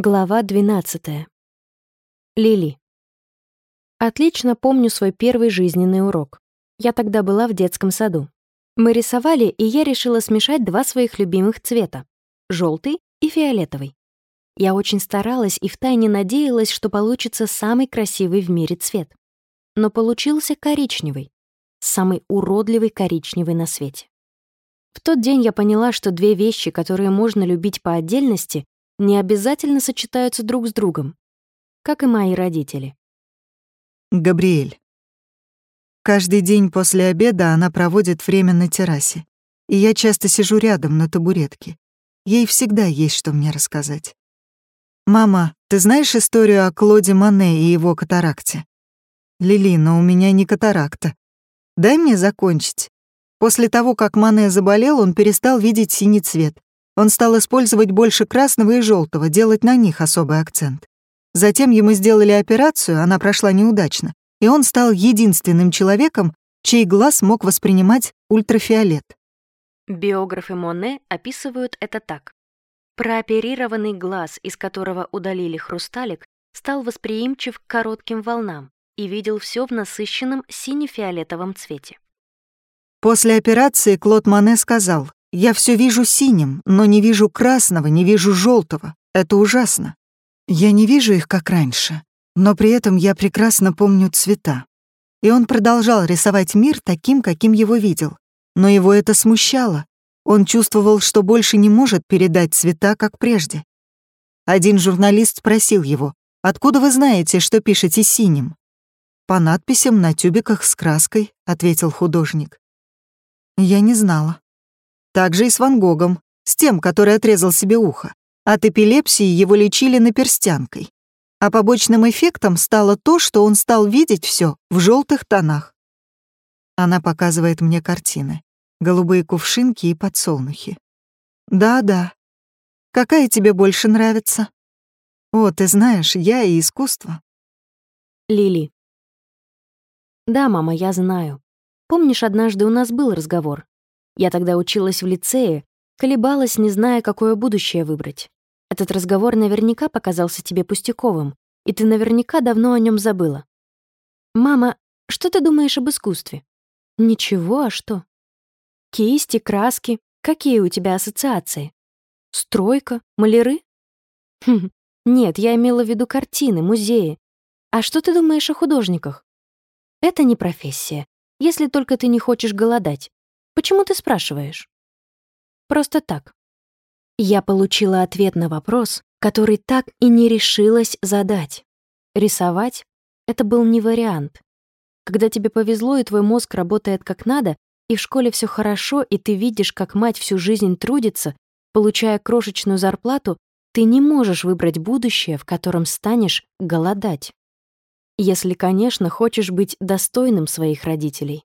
Глава 12. Лили. Отлично помню свой первый жизненный урок. Я тогда была в детском саду. Мы рисовали, и я решила смешать два своих любимых цвета — желтый и фиолетовый. Я очень старалась и втайне надеялась, что получится самый красивый в мире цвет. Но получился коричневый, самый уродливый коричневый на свете. В тот день я поняла, что две вещи, которые можно любить по отдельности, не обязательно сочетаются друг с другом, как и мои родители. Габриэль. Каждый день после обеда она проводит время на террасе, и я часто сижу рядом на табуретке. Ей всегда есть что мне рассказать. «Мама, ты знаешь историю о Клоде Мане и его катаракте?» «Лили, но у меня не катаракта. Дай мне закончить. После того, как Мане заболел, он перестал видеть синий цвет. Он стал использовать больше красного и желтого, делать на них особый акцент. Затем ему сделали операцию, она прошла неудачно, и он стал единственным человеком, чей глаз мог воспринимать ультрафиолет. Биографы Моне описывают это так. Прооперированный глаз, из которого удалили хрусталик, стал восприимчив к коротким волнам и видел все в насыщенном сине-фиолетовом цвете. После операции Клод Моне сказал, я все вижу синим, но не вижу красного, не вижу желтого. Это ужасно. Я не вижу их, как раньше, но при этом я прекрасно помню цвета. И он продолжал рисовать мир таким, каким его видел. Но его это смущало. Он чувствовал, что больше не может передать цвета, как прежде. Один журналист спросил его, «Откуда вы знаете, что пишете синим?» «По надписям на тюбиках с краской», — ответил художник. Я не знала. Также и с Ван Гогом, с тем, который отрезал себе ухо. От эпилепсии его лечили наперстянкой. А побочным эффектом стало то, что он стал видеть все в желтых тонах. Она показывает мне картины. Голубые кувшинки и подсолнухи. Да-да. Какая тебе больше нравится? О, ты знаешь, я и искусство. Лили. Да, мама, я знаю. Помнишь, однажды у нас был разговор? Я тогда училась в лицее, колебалась, не зная, какое будущее выбрать. Этот разговор наверняка показался тебе пустяковым, и ты наверняка давно о нем забыла. «Мама, что ты думаешь об искусстве?» «Ничего, а что?» «Кисти, краски. Какие у тебя ассоциации? Стройка? Маляры?» хм, «Нет, я имела в виду картины, музеи. А что ты думаешь о художниках?» «Это не профессия, если только ты не хочешь голодать. Почему ты спрашиваешь? Просто так. Я получила ответ на вопрос, который так и не решилась задать. Рисовать — это был не вариант. Когда тебе повезло, и твой мозг работает как надо, и в школе все хорошо, и ты видишь, как мать всю жизнь трудится, получая крошечную зарплату, ты не можешь выбрать будущее, в котором станешь голодать. Если, конечно, хочешь быть достойным своих родителей.